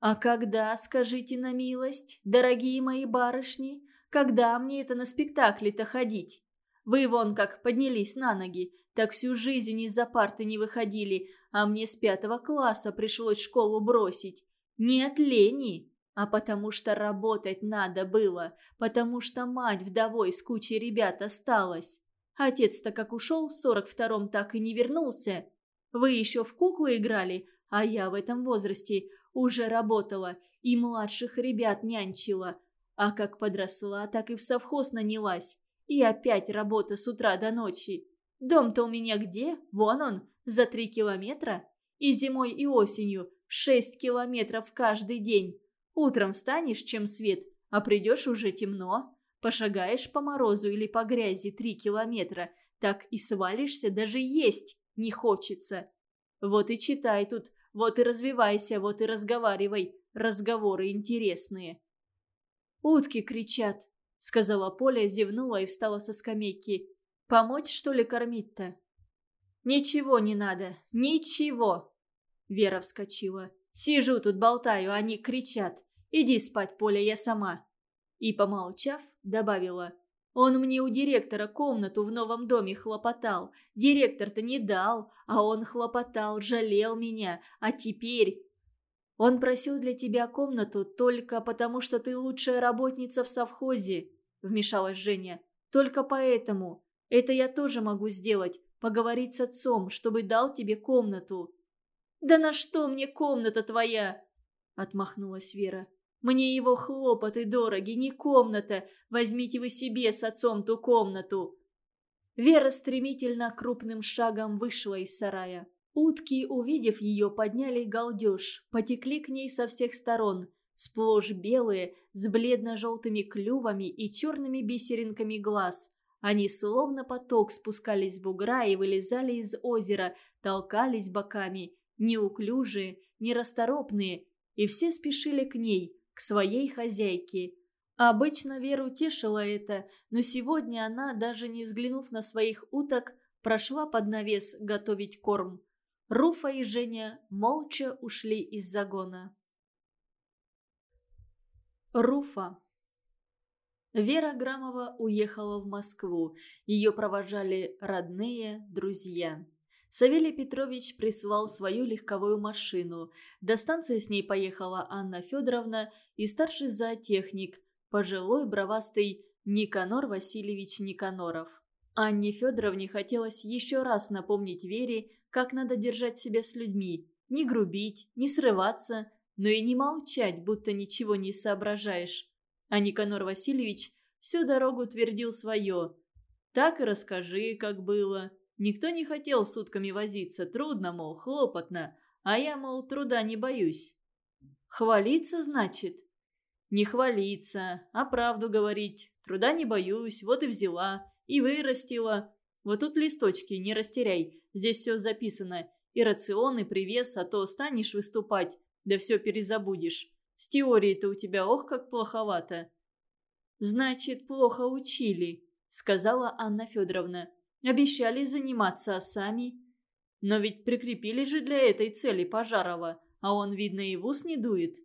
«А когда, скажите на милость, дорогие мои барышни, когда мне это на спектакле-то ходить? Вы вон как поднялись на ноги, так всю жизнь из-за парты не выходили, а мне с пятого класса пришлось школу бросить. Не от лени, а потому что работать надо было, потому что мать вдовой с кучей ребят осталась. Отец-то как ушел в сорок втором, так и не вернулся. Вы еще в куклы играли, а я в этом возрасте уже работала и младших ребят нянчила. А как подросла, так и в совхоз нанялась. И опять работа с утра до ночи. Дом-то у меня где? Вон он, за три километра. И зимой, и осенью шесть километров каждый день. Утром встанешь, чем свет, а придешь уже темно. Пошагаешь по морозу или по грязи три километра, так и свалишься, даже есть не хочется. Вот и читай тут, вот и развивайся, вот и разговаривай. Разговоры интересные. «Утки кричат», — сказала Поля, зевнула и встала со скамейки. «Помочь, что ли, кормить-то?» «Ничего не надо, ничего!» Вера вскочила. «Сижу тут, болтаю, они кричат. Иди спать, Поля, я сама». И, помолчав, добавила. «Он мне у директора комнату в новом доме хлопотал. Директор-то не дал, а он хлопотал, жалел меня. А теперь...» «Он просил для тебя комнату только потому, что ты лучшая работница в совхозе», — вмешалась Женя. «Только поэтому. Это я тоже могу сделать, поговорить с отцом, чтобы дал тебе комнату». «Да на что мне комната твоя?» – отмахнулась Вера. «Мне его хлопоты дороги, не комната. Возьмите вы себе с отцом ту комнату». Вера стремительно крупным шагом вышла из сарая. Утки, увидев ее, подняли галдеж, потекли к ней со всех сторон, сплошь белые, с бледно-желтыми клювами и черными бисеринками глаз. Они словно поток спускались с бугра и вылезали из озера, толкались боками неуклюжие, нерасторопные, и все спешили к ней, к своей хозяйке. Обычно Веру тешило это, но сегодня она, даже не взглянув на своих уток, прошла под навес готовить корм. Руфа и Женя молча ушли из загона. Руфа Вера Грамова уехала в Москву. Ее провожали родные, друзья. Савелий Петрович прислал свою легковую машину. До станции с ней поехала Анна Федоровна и старший зоотехник, пожилой бровастый Никанор Васильевич Никаноров. Анне Федоровне хотелось еще раз напомнить Вере, как надо держать себя с людьми, не грубить, не срываться, но и не молчать, будто ничего не соображаешь. А Никанор Васильевич всю дорогу твердил свое. «Так и расскажи, как было». Никто не хотел сутками возиться, трудно, мол, хлопотно, а я, мол, труда не боюсь. Хвалиться, значит? Не хвалиться, а правду говорить. Труда не боюсь, вот и взяла, и вырастила. Вот тут листочки, не растеряй, здесь все записано. И рацион, и привес, а то станешь выступать, да все перезабудешь. С теорией-то у тебя ох, как плоховато. «Значит, плохо учили», — сказала Анна Федоровна. Обещали заниматься, сами... Но ведь прикрепили же для этой цели Пожарова, а он, видно, и в ус не дует.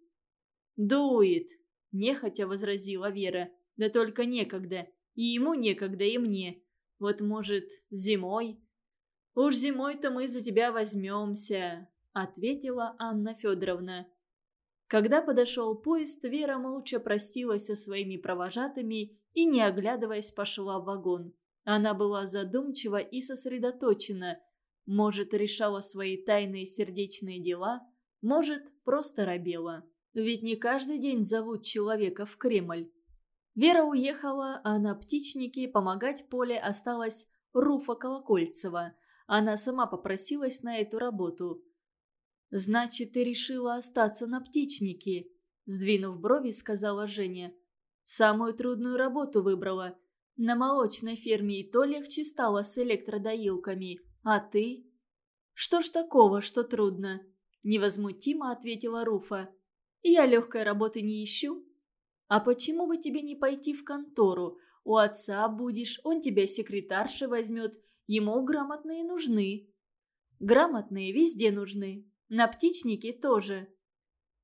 «Дует», – нехотя возразила Вера. «Да только некогда. И ему некогда, и мне. Вот, может, зимой?» «Уж зимой-то мы за тебя возьмемся», – ответила Анна Федоровна. Когда подошел поезд, Вера молча простилась со своими провожатыми и, не оглядываясь, пошла в вагон. Она была задумчива и сосредоточена. Может, решала свои тайные сердечные дела, может, просто робела. Ведь не каждый день зовут человека в Кремль. Вера уехала, а на птичнике помогать Поле осталась Руфа Колокольцева. Она сама попросилась на эту работу. «Значит, ты решила остаться на птичнике?» Сдвинув брови, сказала Женя. «Самую трудную работу выбрала. На молочной ферме и то легче стало с электродоилками. А ты? Что ж такого, что трудно? Невозмутимо ответила Руфа. Я легкой работы не ищу. А почему бы тебе не пойти в контору? У отца будешь, он тебя секретарши возьмет. Ему грамотные нужны. Грамотные везде нужны. На птичнике тоже.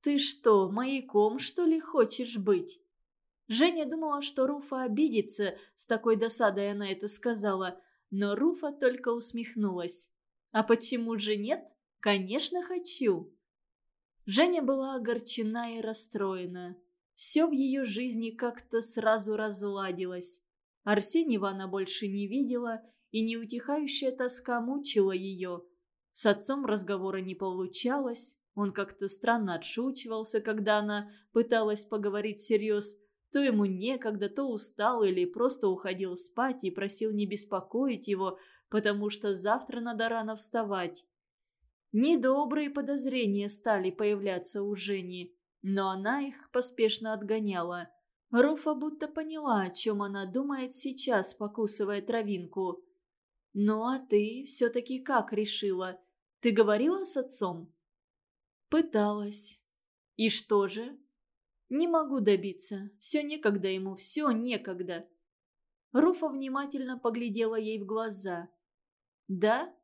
Ты что, маяком, что ли, хочешь быть? Женя думала, что Руфа обидится, с такой досадой она это сказала, но Руфа только усмехнулась. «А почему же нет? Конечно, хочу!» Женя была огорчена и расстроена. Все в ее жизни как-то сразу разладилось. Арсеньева она больше не видела, и неутихающая тоска мучила ее. С отцом разговора не получалось, он как-то странно отшучивался, когда она пыталась поговорить всерьез. То ему некогда, то устал или просто уходил спать и просил не беспокоить его, потому что завтра надо рано вставать. Недобрые подозрения стали появляться у Жени, но она их поспешно отгоняла. Руфа будто поняла, о чем она думает сейчас, покусывая травинку. «Ну а ты все-таки как решила? Ты говорила с отцом?» «Пыталась. И что же?» «Не могу добиться. Все некогда ему, все некогда». Руфа внимательно поглядела ей в глаза. «Да?»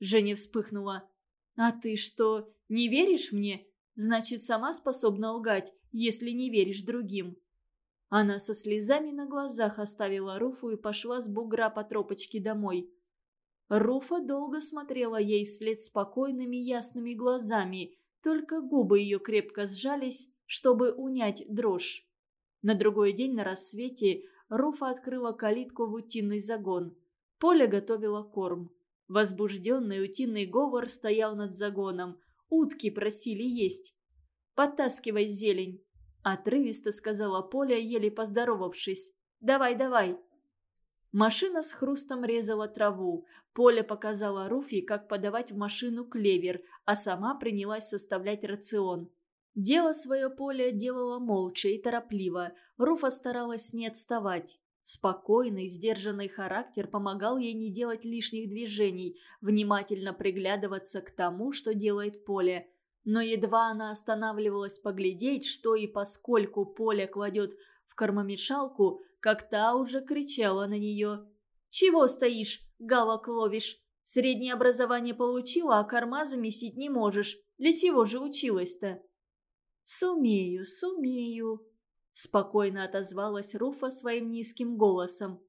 Женя вспыхнула. «А ты что, не веришь мне? Значит, сама способна лгать, если не веришь другим». Она со слезами на глазах оставила Руфу и пошла с бугра по тропочке домой. Руфа долго смотрела ей вслед спокойными ясными глазами, только губы ее крепко сжались, чтобы унять дрожь. На другой день на рассвете Руфа открыла калитку в утиный загон. Поля готовила корм. Возбужденный утиный говор стоял над загоном. Утки просили есть. «Подтаскивай зелень», – отрывисто сказала Поля, еле поздоровавшись. «Давай, давай». Машина с хрустом резала траву. Поля показала Руфи, как подавать в машину клевер, а сама принялась составлять рацион. Дело свое Поля делала молча и торопливо. Руфа старалась не отставать. Спокойный, сдержанный характер помогал ей не делать лишних движений, внимательно приглядываться к тому, что делает Поля. Но едва она останавливалась поглядеть, что и поскольку Поля кладет в кормомешалку, как та уже кричала на нее. «Чего стоишь, галок ловишь? Среднее образование получила, а корма замесить не можешь. Для чего же училась-то?» «Сумею, сумею», – спокойно отозвалась Руфа своим низким голосом.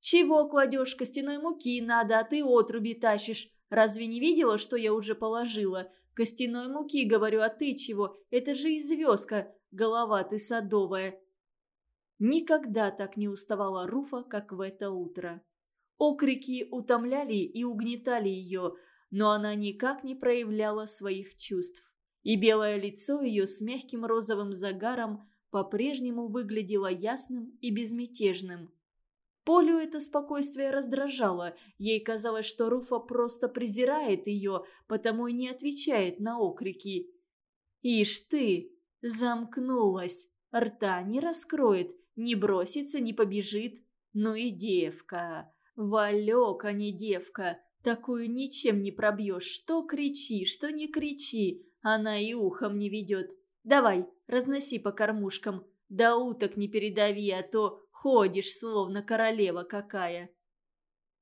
«Чего кладешь? Костяной муки надо, а ты отруби тащишь. Разве не видела, что я уже положила? Костяной муки, говорю, а ты чего? Это же и звездка, голова ты садовая. Никогда так не уставала Руфа, как в это утро. Окрики утомляли и угнетали ее, но она никак не проявляла своих чувств. И белое лицо ее с мягким розовым загаром по-прежнему выглядело ясным и безмятежным. Полю это спокойствие раздражало. Ей казалось, что Руфа просто презирает ее, потому и не отвечает на окрики. «Ишь ты! Замкнулась! Рта не раскроет, не бросится, не побежит. Ну и девка. Валек, а не девка. Такую ничем не пробьешь. Что кричи, что не кричи. Она и ухом не ведет. Давай, разноси по кормушкам. Да уток не передави, а то ходишь, словно королева какая.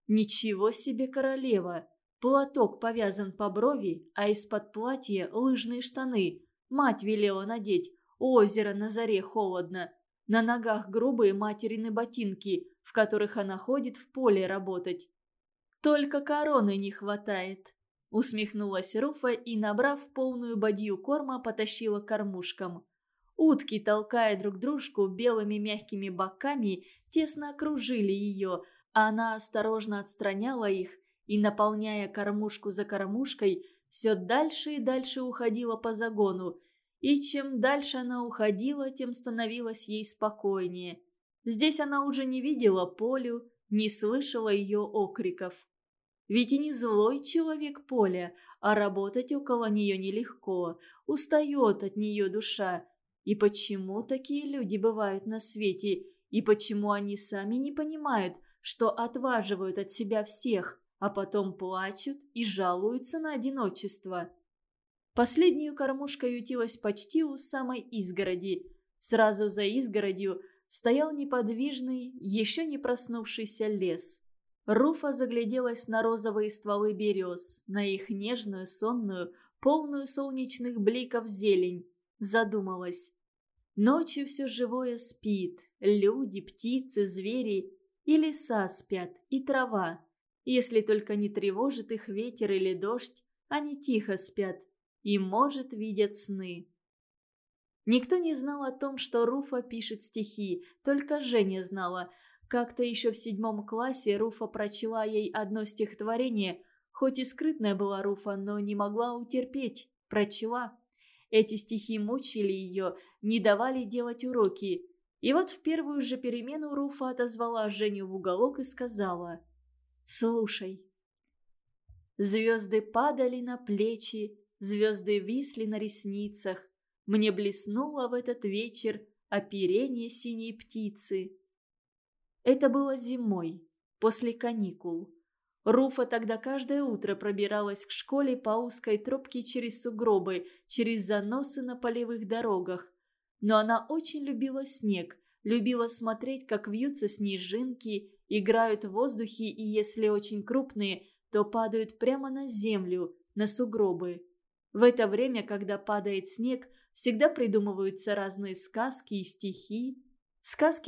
Ничего себе королева. Платок повязан по брови, а из-под платья лыжные штаны. Мать велела надеть. Озеро на заре холодно. На ногах грубые материны ботинки, в которых она ходит в поле работать. «Только короны не хватает», — усмехнулась Руфа и, набрав полную бадью корма, потащила кормушкам. Утки, толкая друг дружку белыми мягкими боками, тесно окружили ее, а она осторожно отстраняла их и, наполняя кормушку за кормушкой, все дальше и дальше уходила по загону, и чем дальше она уходила, тем становилось ей спокойнее. Здесь она уже не видела Полю, не слышала ее окриков. Ведь и не злой человек Поля, а работать около нее нелегко, устает от нее душа. И почему такие люди бывают на свете, и почему они сами не понимают, что отваживают от себя всех, а потом плачут и жалуются на одиночество. Последнюю кормушка ютилась почти у самой изгороди. Сразу за изгородью стоял неподвижный, еще не проснувшийся лес. Руфа загляделась на розовые стволы берез, на их нежную, сонную, полную солнечных бликов зелень. Задумалась. Ночью все живое спит. Люди, птицы, звери. И леса спят, и трава. Если только не тревожит их ветер или дождь, они тихо спят и, может, видят сны. Никто не знал о том, что Руфа пишет стихи, только Женя знала. Как-то еще в седьмом классе Руфа прочла ей одно стихотворение, хоть и скрытная была Руфа, но не могла утерпеть, прочла. Эти стихи мучили ее, не давали делать уроки. И вот в первую же перемену Руфа отозвала Женю в уголок и сказала «Слушай». Звезды падали на плечи, звезды висли на ресницах. Мне блеснуло в этот вечер оперение синей птицы. Это было зимой, после каникул. Руфа тогда каждое утро пробиралась к школе по узкой тропке через сугробы, через заносы на полевых дорогах. Но она очень любила снег, любила смотреть, как вьются снежинки, играют в воздухе и, если очень крупные, то падают прямо на землю, на сугробы. В это время, когда падает снег, всегда придумываются разные сказки и стихи. Сказки